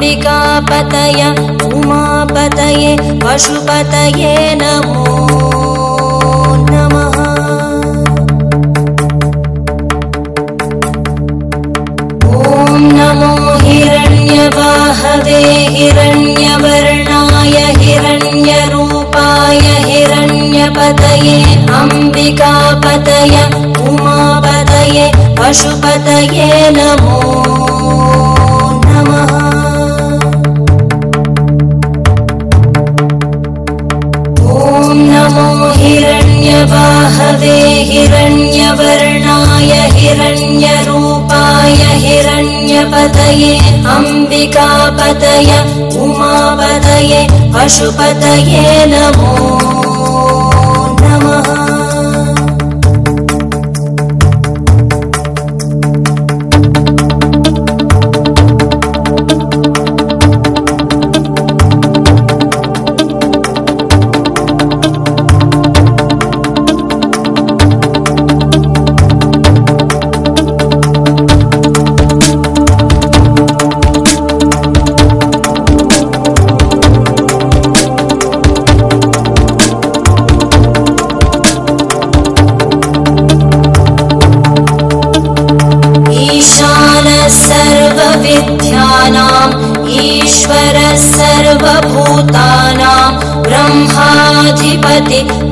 विकापतय उमापतये पशुपतये नमो नमः ॐ नमो हिरण्यवाहवे हिरण्यवर्णाय हिरण्यरूपाय हिरण्यपतये अम्बिकापतय उमापतये पशुपतये नमः हिरण्यवाहवे हिरण्यवर्णाय हिरण्यरूपाय हिरण्यपतये अम्बिकापतय उमापतये पशुपतये नमो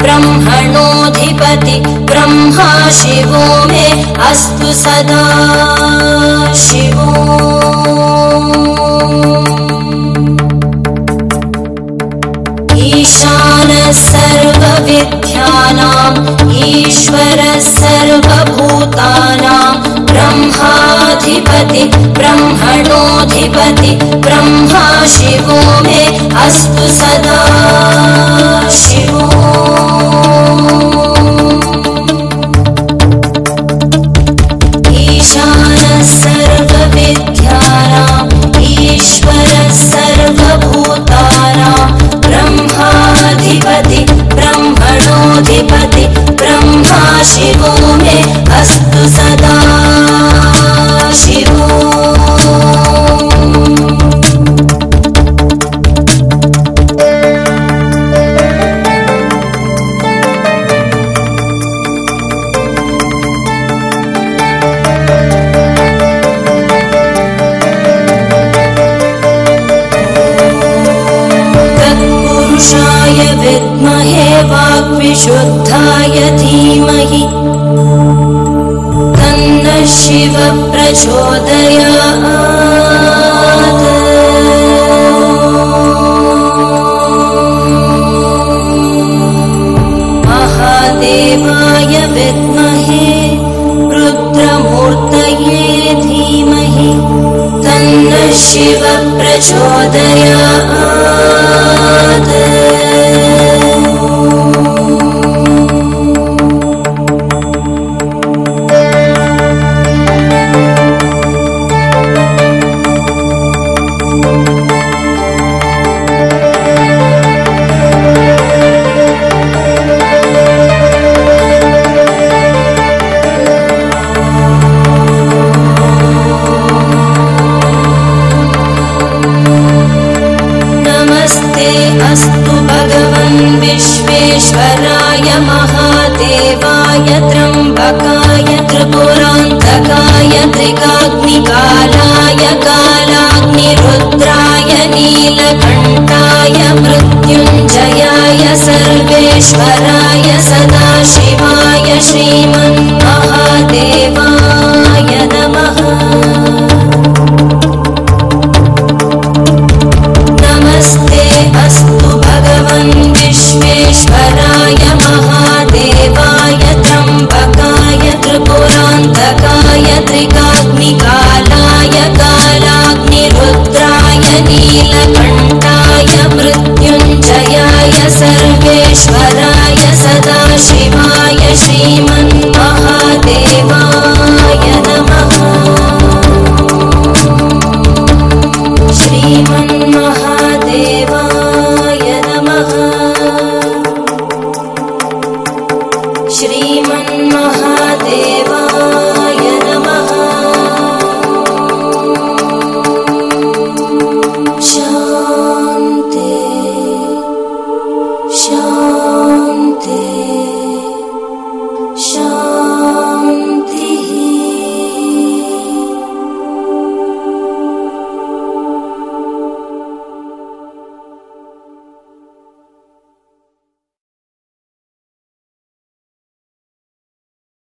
ब्रह्मणोऽधिपति ब्रह्मा शिवो मे अस्तु सदा शिवो। ईशानः सर्वविद्यानाम् ईश्वरः सर्वभूतानां ब्रह्माधिपति ब्रह्मणोऽधिपति ब्रह्मा शिवो मे अस्तु सदा शिवो वाग्विशुद्धाय धीमहि। तन्नः शिव महादेवाय विद्महे रुद्रमूर्तये धीमहि। तन्नः शिव प्रचोदयात् महादेवाय त्र्यम्बकाय त्रिपुरान्तकाय त्रिकाग्निकालाय कालाग्निरुद्राय नीलकण्ठाय मृत्युञ्जयाय सर्वेश्वराय सदाशिवाय श्रीमन्महादेवाय त्रिकाग्निकालाय कालाग्निरुद्राय नीलकण्ठाय